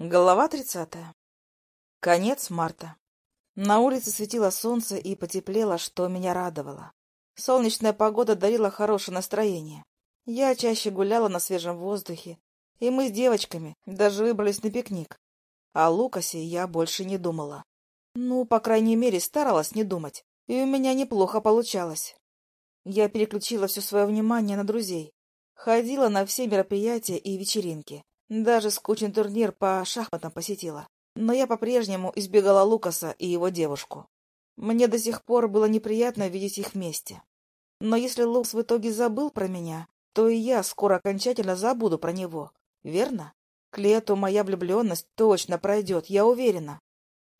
Глава тридцатая. Конец марта. На улице светило солнце и потеплело, что меня радовало. Солнечная погода дарила хорошее настроение. Я чаще гуляла на свежем воздухе, и мы с девочками даже выбрались на пикник. О Лукасе я больше не думала. Ну, по крайней мере, старалась не думать, и у меня неплохо получалось. Я переключила все свое внимание на друзей. Ходила на все мероприятия и вечеринки. Даже скучный турнир по шахматам посетила. Но я по-прежнему избегала Лукаса и его девушку. Мне до сих пор было неприятно видеть их вместе. Но если Лукас в итоге забыл про меня, то и я скоро окончательно забуду про него. Верно? К лету моя влюбленность точно пройдет, я уверена.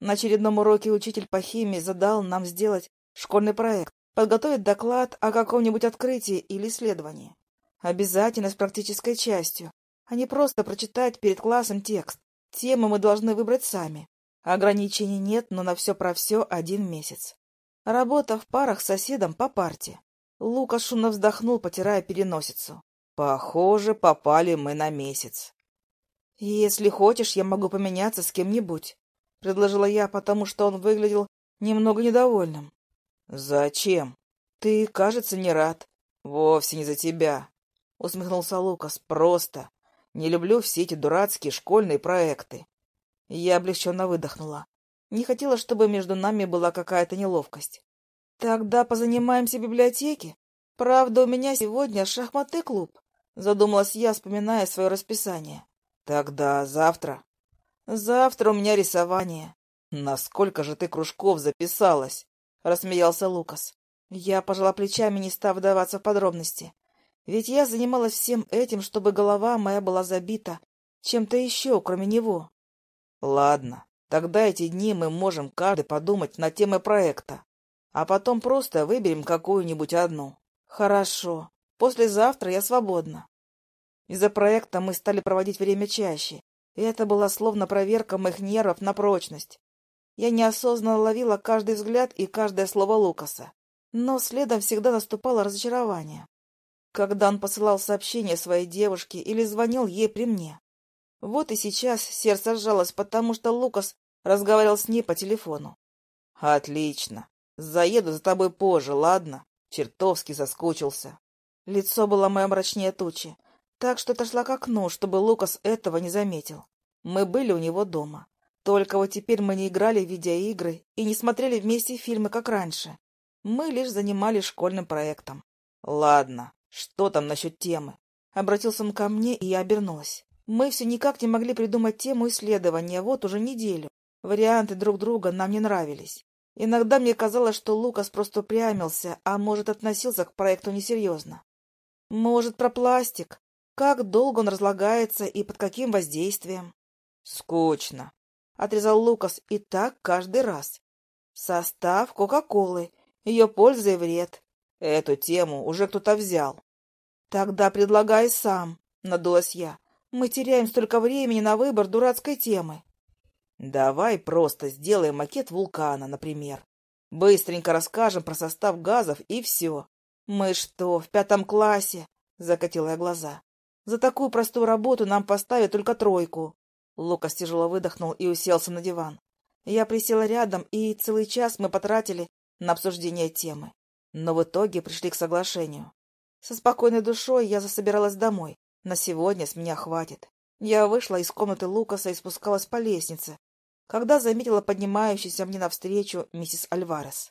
На очередном уроке учитель по химии задал нам сделать школьный проект, подготовить доклад о каком-нибудь открытии или исследовании. Обязательно с практической частью, а не просто прочитать перед классом текст. Темы мы должны выбрать сами. Ограничений нет, но на все про все один месяц. Работа в парах с соседом по парте. Лука шумно вздохнул, потирая переносицу. Похоже, попали мы на месяц. Если хочешь, я могу поменяться с кем-нибудь, предложила я, потому что он выглядел немного недовольным. Зачем? Ты, кажется, не рад. Вовсе не за тебя, усмехнулся Лукас. Просто не люблю все эти дурацкие школьные проекты. Я облегченно выдохнула. Не хотела, чтобы между нами была какая-то неловкость. Тогда позанимаемся в библиотеке. Правда, у меня сегодня шахматный клуб. Задумалась я, вспоминая свое расписание. Тогда завтра. Завтра у меня рисование. Насколько же ты кружков записалась? Рассмеялся Лукас. Я пожала плечами, не став вдаваться в подробности. Ведь я занималась всем этим, чтобы голова моя была забита чем-то еще, кроме него. Ладно, тогда эти дни мы можем каждый подумать над темой проекта, а потом просто выберем какую-нибудь одну. Хорошо. Послезавтра я свободна. Из-за проекта мы стали проводить время чаще, и это была словно проверка моих нервов на прочность. Я неосознанно ловила каждый взгляд и каждое слово Лукаса, но следом всегда наступало разочарование когда он посылал сообщение своей девушке или звонил ей при мне. Вот и сейчас сердце сжалось, потому что Лукас разговаривал с ней по телефону. — Отлично. Заеду за тобой позже, ладно? Чертовски соскучился. Лицо было мое мрачнее тучи, так что отошла к окну, чтобы Лукас этого не заметил. Мы были у него дома. Только вот теперь мы не играли в видеоигры и не смотрели вместе фильмы, как раньше. Мы лишь занимались школьным проектом. — Ладно, «Что там насчет темы?» Обратился он ко мне, и я обернулась. Мы все никак не могли придумать тему исследования, вот уже неделю. Варианты друг друга нам не нравились. Иногда мне казалось, что Лукас просто упрямился, а может, относился к проекту несерьезно. Может, про пластик? Как долго он разлагается и под каким воздействием? Скучно, — отрезал Лукас, и так каждый раз. Состав Кока-Колы, ее польза и вред, Эту тему уже кто-то взял. Тогда предлагай сам, надулась я. Мы теряем столько времени на выбор дурацкой темы. Давай просто сделаем макет вулкана, например. Быстренько расскажем про состав газов и все. Мы что, в пятом классе? Закатила я глаза. За такую простую работу нам поставят только тройку. Лукас тяжело выдохнул и уселся на диван. Я присела рядом, и целый час мы потратили на обсуждение темы. Но в итоге пришли к соглашению. Со спокойной душой я засобиралась домой. На сегодня с меня хватит. Я вышла из комнаты Лукаса и спускалась по лестнице, когда заметила поднимающуюся мне навстречу миссис Альварес.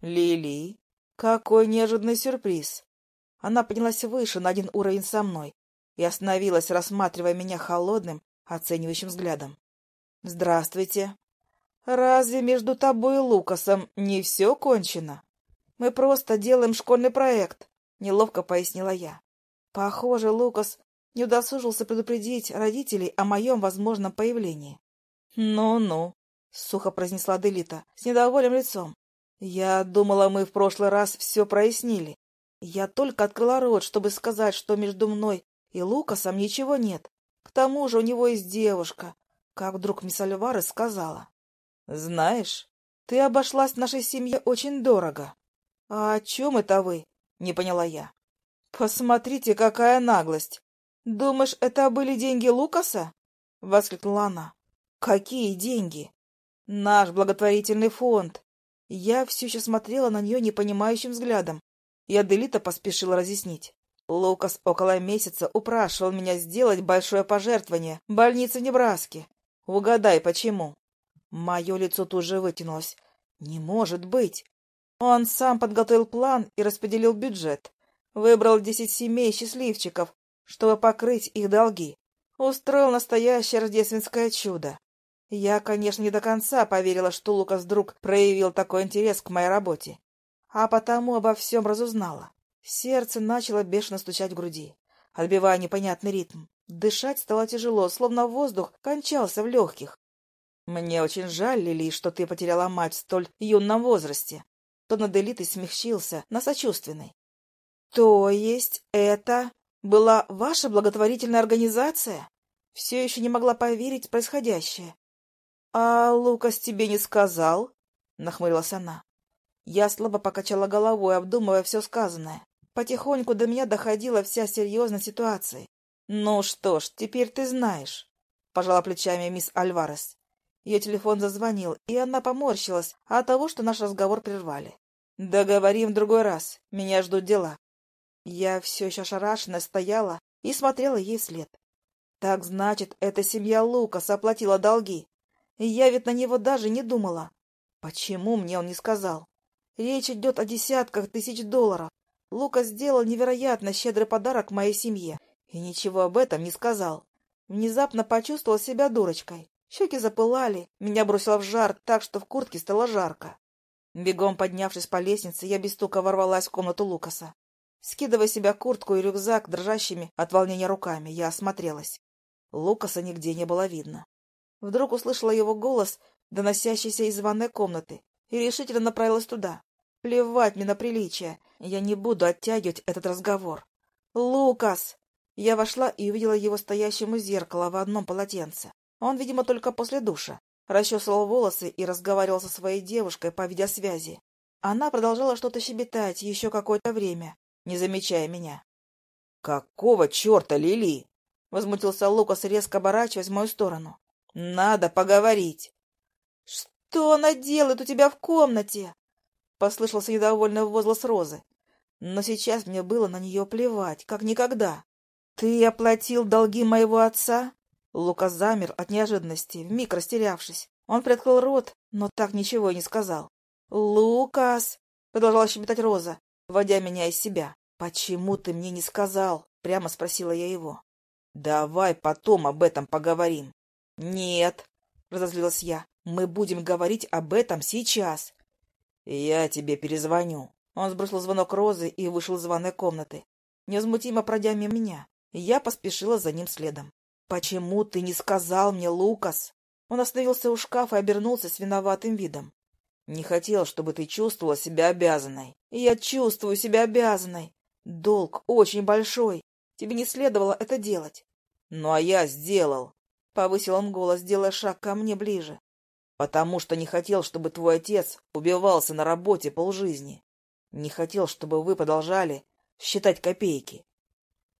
«Лили, какой неожиданный сюрприз!» Она поднялась выше на один уровень со мной и остановилась, рассматривая меня холодным, оценивающим взглядом. «Здравствуйте. Разве между тобой и Лукасом не все кончено?» Мы просто делаем школьный проект, — неловко пояснила я. Похоже, Лукас не удосужился предупредить родителей о моем возможном появлении. «Ну-ну», — сухо произнесла Делита с недовольным лицом. «Я думала, мы в прошлый раз все прояснили. Я только открыла рот, чтобы сказать, что между мной и Лукасом ничего нет. К тому же у него есть девушка, как вдруг мисс Альварес сказала. «Знаешь, ты обошлась нашей семье очень дорого». «А о чем это вы?» — не поняла я. «Посмотрите, какая наглость! Думаешь, это были деньги Лукаса?» — воскликнула она. Какие деньги? Наш благотворительный фонд. Я все еще смотрела на нее непонимающим взглядом, и Аделита поспешила разъяснить. Лукас около месяца упрашивал меня сделать большое пожертвование больнице в Небраске. Угадай, почему? Мое лицо тут же вытянулось. Не может быть. Он сам подготовил план и распределил бюджет. Выбрал десять семей счастливчиков, чтобы покрыть их долги. Устроил настоящее рождественское чудо. Я, конечно, не до конца поверила, что Лукас вдруг проявил такой интерес к моей работе, а потому обо всем разузнала. Сердце начало бешено стучать в груди, отбивая непонятный ритм. Дышать стало тяжело, словно воздух кончался в легких. «Мне очень жаль, Лили, что ты потеряла мать в столь юном возрасте». Тон Аделиты смягчился на сочувственный. «То есть это была ваша благотворительная организация?» Все еще не могла поверить в происходящее. «А Лукас тебе не сказал?» — нахмурилась она. Я слабо покачала головой, обдумывая все сказанное. Потихоньку до меня доходила вся серьезность ситуации. «Ну что ж, теперь ты знаешь», — пожала плечами мисс Альварес. Ее телефон зазвонил, и она поморщилась от того, что наш разговор прервали. «Договорим в другой раз. Меня ждут дела». Я все еще ошарашенно стояла и смотрела ей вслед. Так значит, эта семья Лукаса оплатила долги. Я ведь на него даже не думала. Почему мне он не сказал? Речь идет о десятках тысяч долларов. Лука сделал невероятно щедрый подарок моей семье и ничего об этом не сказал. Внезапно почувствовал себя дурочкой. Щеки запылали, меня бросило в жар так, что в куртке стало жарко. Бегом поднявшись по лестнице, я без стука ворвалась в комнату Лукаса. Скидывая себя куртку и рюкзак дрожащими от волнения руками, я осмотрелась. Лукаса нигде не было видно. Вдруг услышала его голос, доносящийся из ванной комнаты, и решительно направилась туда. Плевать мне на приличие, я не буду оттягивать этот разговор. «Лукас!» Я вошла и увидела его стоящим у зеркала в одном полотенце. Он, видимо, только после душа. Расчесывал волосы и разговаривал со своей девушкой по видеосвязи. Она продолжала что-то щебетать еще какое-то время, не замечая меня. «Какого черта, Лили?» — возмутился Лукас, резко оборачиваясь в мою сторону. Надо поговорить. — Что она делает у тебя в комнате? — послышался недовольный возглас Розы. Но сейчас мне было на нее плевать, как никогда. — Ты оплатил долги моего отца? Лука замер от неожиданности, вмиг растерявшись. Он приоткрыл рот, но так ничего и не сказал. — Лукас! — продолжала щебетать Роза, вводя меня из себя. — Почему ты мне не сказал? — прямо спросила я его. — Давай потом об этом поговорим. «Нет», — разозлилась я, — «мы будем говорить об этом сейчас». «Я тебе перезвоню». Он сбросил звонок Розы и вышел из ванной комнаты. Невозмутимо пройдя мимо меня, я поспешила за ним следом. «Почему ты не сказал мне, Лукас?» Он остановился у шкафа и обернулся с виноватым видом. «Не хотел, чтобы ты чувствовала себя обязанной». «Я чувствую себя обязанной. Долг очень большой. Тебе не следовало это делать». «Ну, а я сделал. Повысил он голос, делая шаг ко мне ближе. «Потому что не хотел, чтобы твой отец убивался на работе полжизни. Не хотел, чтобы вы продолжали считать копейки».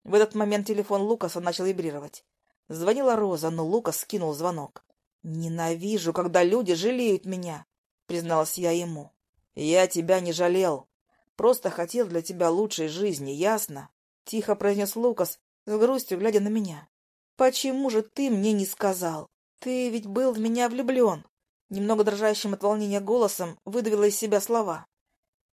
В этот момент телефон Лукаса начал вибрировать. Звонила Роза, но Лукас скинул звонок. «Ненавижу, когда люди жалеют меня», — призналась я ему. «Я тебя не жалел. Просто хотел для тебя лучшей жизни, ясно?» — тихо произнес Лукас, с грустью глядя на меня. «Почему же ты мне не сказал? Ты ведь был в меня влюблен!» Немного дрожащим от волнения голосом выдавила из себя слова.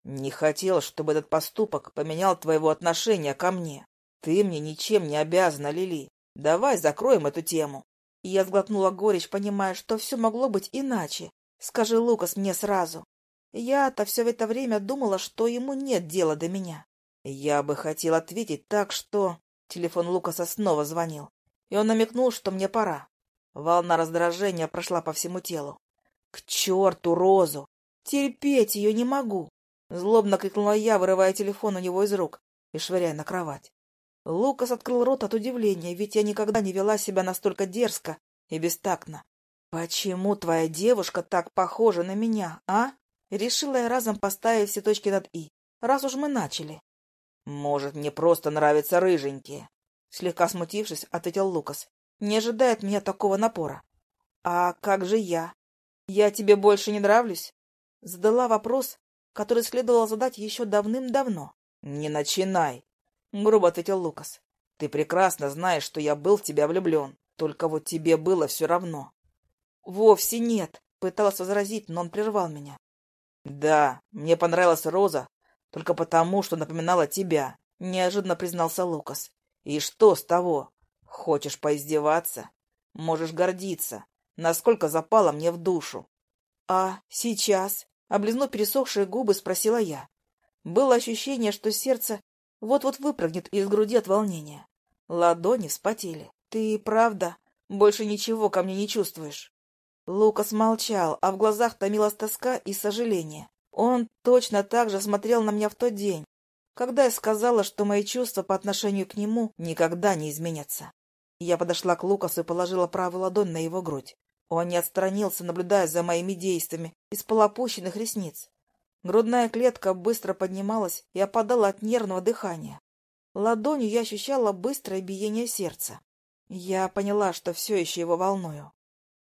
«Не хотел, чтобы этот поступок поменял твоего отношения ко мне. Ты мне ничем не обязана, Лили. Давай закроем эту тему». Я сглотнула горечь, понимая, что все могло быть иначе. Скажи, Лукас, мне сразу. Я-то все это время думала, что ему нет дела до меня. Я бы хотел ответить так, что... Телефон Лукаса снова звонил и он намекнул, что мне пора. Волна раздражения прошла по всему телу. «К черту Розу! Терпеть ее не могу!» Злобно крикнула я, вырывая телефон у него из рук и швыряя на кровать. Лукас открыл рот от удивления, ведь я никогда не вела себя настолько дерзко и бестактно. «Почему твоя девушка так похожа на меня, а?» Решила я разом поставить все точки над «и», раз уж мы начали. «Может, мне просто нравятся рыженькие?» Слегка смутившись, ответил Лукас. Не ожидает меня такого напора. А как же я? Я тебе больше не нравлюсь? Задала вопрос, который следовало задать еще давным-давно. «Не начинай!» — грубо ответил Лукас. «Ты прекрасно знаешь, что я был в тебя влюблен. Только вот тебе было все равно». «Вовсе нет!» — пыталась возразить, но он прервал меня. «Да, мне понравилась Роза только потому, что напоминала тебя», — неожиданно признался Лукас. «И что с того? Хочешь поиздеваться? Можешь гордиться, насколько запала мне в душу». «А сейчас?» — облизнув пересохшие губы, спросила я. Было ощущение, что сердце вот-вот выпрыгнет из груди от волнения. Ладони вспотели. «Ты правда больше ничего ко мне не чувствуешь?» Лукас молчал, а в глазах томилась тоска и сожаление. Он точно так же смотрел на меня в тот день, когда я сказала, что мои чувства по отношению к нему никогда не изменятся. Я подошла к Лукасу и положила правую ладонь на его грудь. Он не отстранился, наблюдая за моими действиями из полуопущенных ресниц. Грудная клетка быстро поднималась и опадала от нервного дыхания. Ладонью я ощущала быстрое биение сердца. Я поняла, что все еще его волную.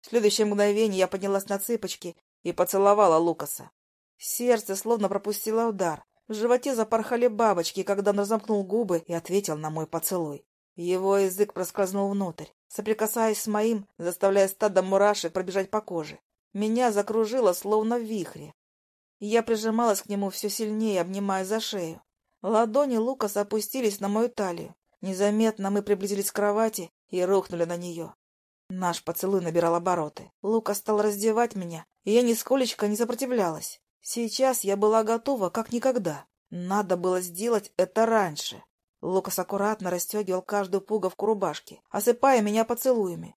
В следующее мгновение я поднялась на цыпочки и поцеловала Лукаса. Сердце словно пропустило удар. В животе запорхали бабочки, когда он разомкнул губы и ответил на мой поцелуй. Его язык проскользнул внутрь, соприкасаясь с моим, заставляя стадо мурашек пробежать по коже. Меня закружило, словно в вихре. Я прижималась к нему все сильнее, обнимая за шею. Ладони Лукаса опустились на мою талию. Незаметно мы приблизились к кровати и рухнули на нее. Наш поцелуй набирал обороты. Лукас стал раздевать меня, и я нисколечко не сопротивлялась. Сейчас я была готова, как никогда. Надо было сделать это раньше. Лукас аккуратно расстегивал каждую пуговку рубашки, осыпая меня поцелуями.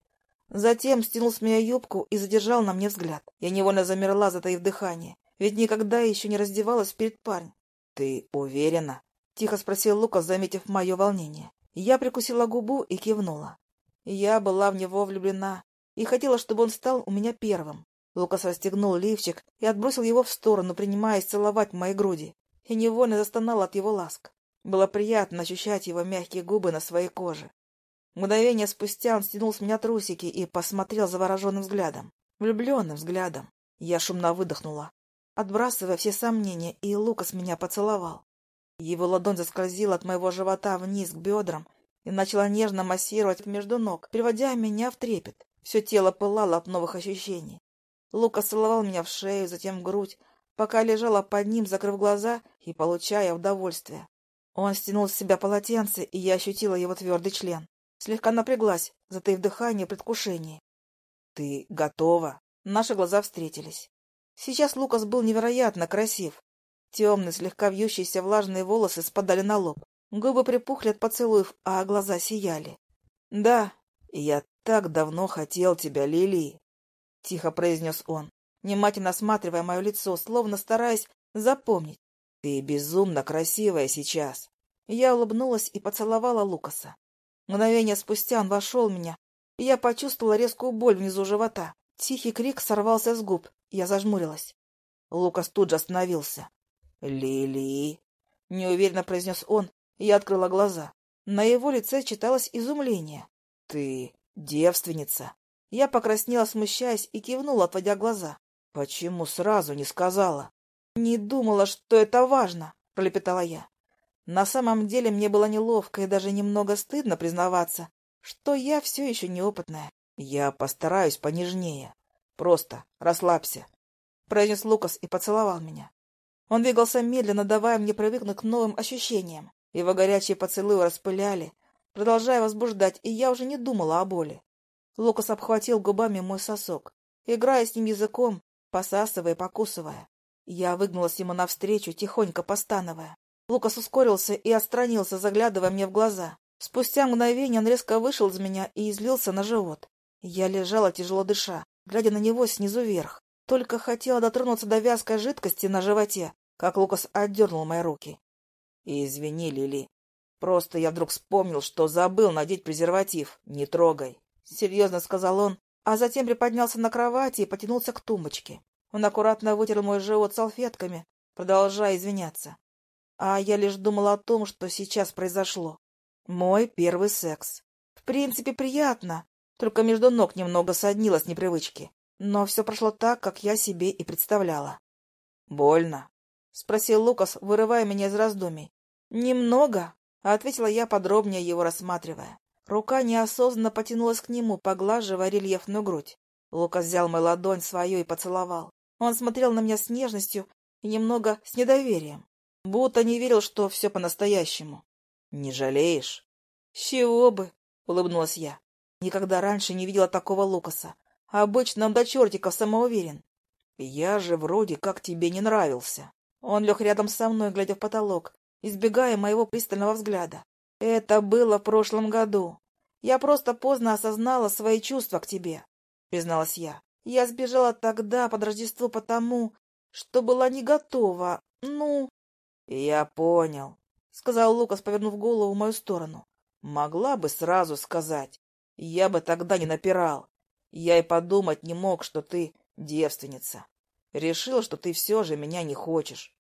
Затем стянул с меня юбку и задержал на мне взгляд. Я невольно замерла, затаив дыхание, ведь никогда еще не раздевалась перед парнем. — Ты уверена? — тихо спросил Лукас, заметив мое волнение. Я прикусила губу и кивнула. Я была в него влюблена и хотела, чтобы он стал у меня первым. Лукас расстегнул лифчик и отбросил его в сторону, принимаясь целовать мои груди. И невольно застонал от его ласк. Было приятно ощущать его мягкие губы на своей коже. Мгновение спустя он стянул с меня трусики и посмотрел завороженным взглядом. Влюбленным взглядом. Я шумно выдохнула, отбрасывая все сомнения, и Лукас меня поцеловал. Его ладонь заскользила от моего живота вниз к бедрам и начала нежно массировать между ног, приводя меня в трепет. Все тело пылало от новых ощущений. Лукас целовал меня в шею, затем в грудь, пока лежала под ним, закрыв глаза и получая удовольствие. Он стянул с себя полотенце, и я ощутила его твердый член. Слегка напряглась, затаив дыхание в предвкушении. — Ты готова? Наши глаза встретились. Сейчас Лукас был невероятно красив. Темные, слегка вьющиеся влажные волосы спадали на лоб. Губы припухли от поцелуев, а глаза сияли. — Да, я так давно хотел тебя, Лили, — тихо произнес он, внимательно осматривая мое лицо, словно стараясь запомнить. — Ты безумно красивая сейчас. Я улыбнулась и поцеловала Лукаса. Мгновение спустя он вошел в меня, и я почувствовала резкую боль внизу живота. Тихий крик сорвался с губ, я зажмурилась. Лукас тут же остановился. «Лили!» — неуверенно произнес он, я открыла глаза. На его лице читалось изумление. «Ты девственница!» Я покраснела, смущаясь, и кивнула, отводя глаза. «Почему сразу не сказала?» «Не думала, что это важно», — пролепетала я. На самом деле мне было неловко и даже немного стыдно признаваться, что я все еще неопытная. Я постараюсь понежнее. Просто расслабься, — произнес Лукас и поцеловал меня. Он двигался медленно, давая мне привыкнуть к новым ощущениям. Его горячие поцелуи распыляли, продолжая возбуждать, и я уже не думала о боли. Лукас обхватил губами мой сосок, играя с ним языком, посасывая и покусывая. Я выгнулась ему навстречу, тихонько постановая. Лукас ускорился и отстранился, заглядывая мне в глаза. Спустя мгновение он резко вышел из меня и излился на живот. Я лежала, тяжело дыша, глядя на него снизу вверх. Только хотела дотронуться до вязкой жидкости на животе, как Лукас отдернул мои руки. «Извини, Лили. Просто я вдруг вспомнил, что забыл надеть презерватив. Не трогай», — серьезно сказал он, а затем приподнялся на кровати и потянулся к тумбочке. Он аккуратно вытер мой живот салфетками, продолжая извиняться. А я лишь думала о том, что сейчас произошло. Мой первый секс. В принципе, приятно, Только между ног немного соднило с непривычки. Но все прошло так, как я себе и представляла. «Больно?» — спросил Лукас, вырывая меня из раздумий. «Немного», — ответила я, подробнее его рассматривая. Рука неосознанно потянулась к нему, поглаживая рельефную грудь. Лукас взял мою ладонь свою и поцеловал. Он смотрел на меня с нежностью и немного с недоверием, будто не верил, что все по-настоящему. «Не жалеешь?» «С чего бы?» — улыбнулась я. Никогда раньше не видела такого Лукаса. Обычно он до чертиков самоуверен. Я же вроде как тебе не нравился. Он лег рядом со мной, глядя в потолок, избегая моего пристального взгляда. Это было в прошлом году. Я просто поздно осознала свои чувства к тебе, призналась я. Я сбежала тогда под Рождество потому, что была не готова. Ну... Я понял, сказал Лукас, повернув голову в мою сторону. Могла бы сразу сказать. Я бы тогда не напирал. Я и подумать не мог, что ты девственница. Решил, что ты все же меня не хочешь.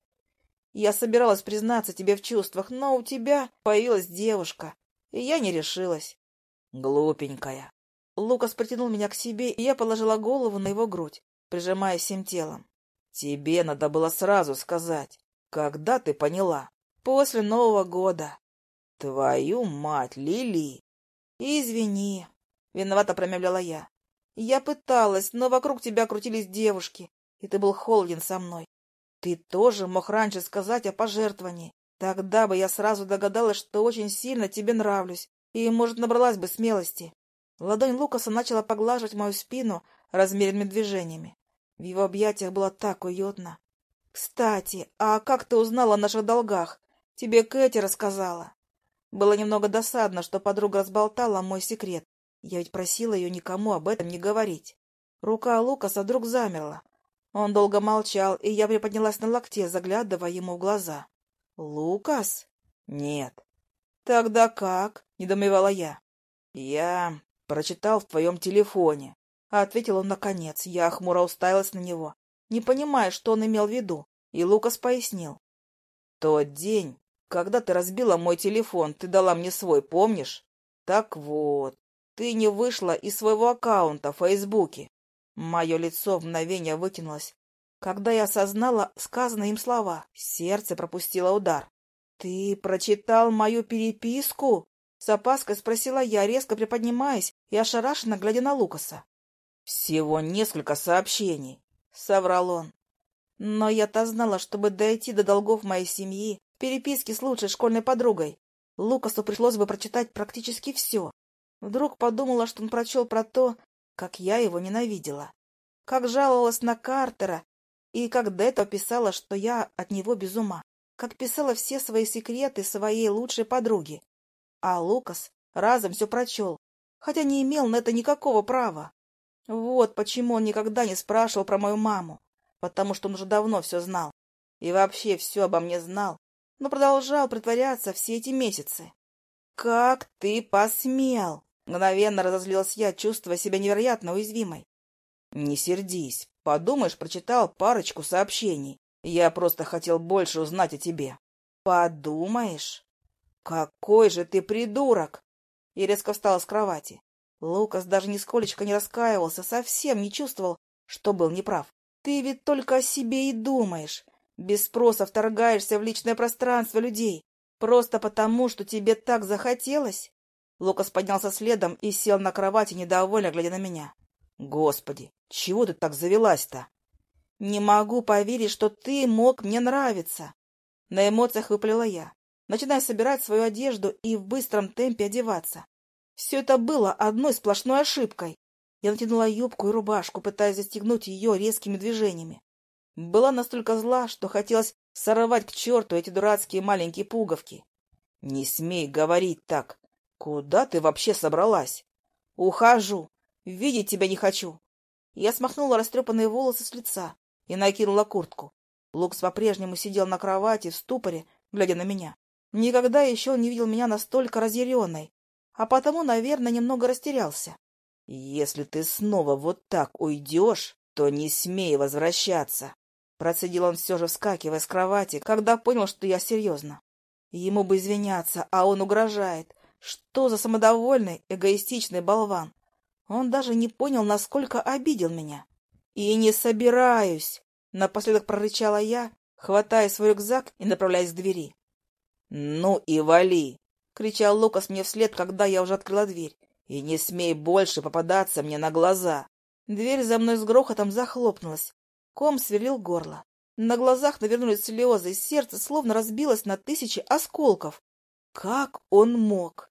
Я собиралась признаться тебе в чувствах, но у тебя появилась девушка, и я не решилась. Глупенькая. Лукас притянул меня к себе, и я положила голову на его грудь, прижимаясь всем телом. Тебе надо было сразу сказать. Когда ты поняла? После Нового года. Твою мать, Лили! «Извини», — виновато промямляла я. «Я пыталась, но вокруг тебя крутились девушки, и ты был холоден со мной. Ты тоже мог раньше сказать о пожертвовании. Тогда бы я сразу догадалась, что очень сильно тебе нравлюсь, и, может, набралась бы смелости». Ладонь Лукаса начала поглаживать мою спину размеренными движениями. В его объятиях было так уютно. «Кстати, а как ты узнала о наших долгах? Тебе Кэти рассказала?» Было немного досадно, что подруга разболтала мой секрет. Я ведь просила ее никому об этом не говорить. Рука Лукаса вдруг замерла. Он долго молчал, и я приподнялась на локте, заглядывая ему в глаза. «Лукас?» «Нет». «Тогда как?» — недомевала я. «Я прочитал в твоем телефоне», — ответил он наконец. Я хмуро уставилась на него, не понимая, что он имел в виду, и Лукас пояснил. «Тот день когда ты разбила мой телефон, ты дала мне свой, помнишь? Так вот, ты не вышла из своего аккаунта в Фейсбуке. Мое лицо в мгновение вытянулось. Когда я осознала сказанные им слова, сердце пропустило удар. «Ты прочитал мою переписку?» С опаской спросила я, резко приподнимаясь и ошарашенно глядя на Лукаса. «Всего несколько сообщений», — соврал он. Но я-то знала, чтобы дойти до долгов моей семьи, переписки с лучшей школьной подругой. Лукасу пришлось бы прочитать практически все. Вдруг подумала, что он прочел про то, как я его ненавидела, как жаловалась на Картера и как Дето писала, что я от него без ума, как писала все свои секреты своей лучшей подруге. А Лукас разом все прочел, хотя не имел на это никакого права. Вот почему он никогда не спрашивал про мою маму, потому что он уже давно все знал. И вообще все обо мне знал но продолжал притворяться все эти месяцы. «Как ты посмел!» Мгновенно разозлилась я, чувствуя себя невероятно уязвимой. «Не сердись. Подумаешь, прочитал парочку сообщений. Я просто хотел больше узнать о тебе». «Подумаешь? Какой же ты придурок!» И резко встала с кровати. Лукас даже нисколечко не раскаивался, совсем не чувствовал, что был неправ. «Ты ведь только о себе и думаешь. Без спроса вторгаешься в личное пространство людей. Просто потому, что тебе так захотелось? Лукас поднялся следом и сел на кровати, недовольно глядя на меня. Господи, чего ты так завелась-то? Не могу поверить, что ты мог мне нравиться. На эмоциях выплела я, начиная собирать свою одежду и в быстром темпе одеваться. Все это было одной сплошной ошибкой. Я натянула юбку и рубашку, пытаясь застегнуть ее резкими движениями. Была настолько зла, что хотелось сорвать к черту эти дурацкие маленькие пуговки. — Не смей говорить так. Куда ты вообще собралась? — Ухожу. Видеть тебя не хочу. Я смахнула растрепанные волосы с лица и накинула куртку. Лукс по-прежнему сидел на кровати в ступоре, глядя на меня. Никогда еще он не видел меня настолько разъяренной, а потому, наверное, немного растерялся. — Если ты снова вот так уйдешь, то не смей возвращаться. Процедил он все же, вскакивая с кровати, когда понял, что я серьезно. Ему бы извиняться, а он угрожает. Что за самодовольный, эгоистичный болван? Он даже не понял, насколько обидел меня. «И не собираюсь!» — напоследок прорычала я, хватая свой рюкзак и направляясь к двери. «Ну и вали!» — кричал Лукас мне вслед, когда я уже открыла дверь. «И не смей больше попадаться мне на глаза!» Дверь за мной с грохотом захлопнулась. Ком сверлил горло. На глазах навернулись слезы, сердце словно разбилось на тысячи осколков. Как он мог?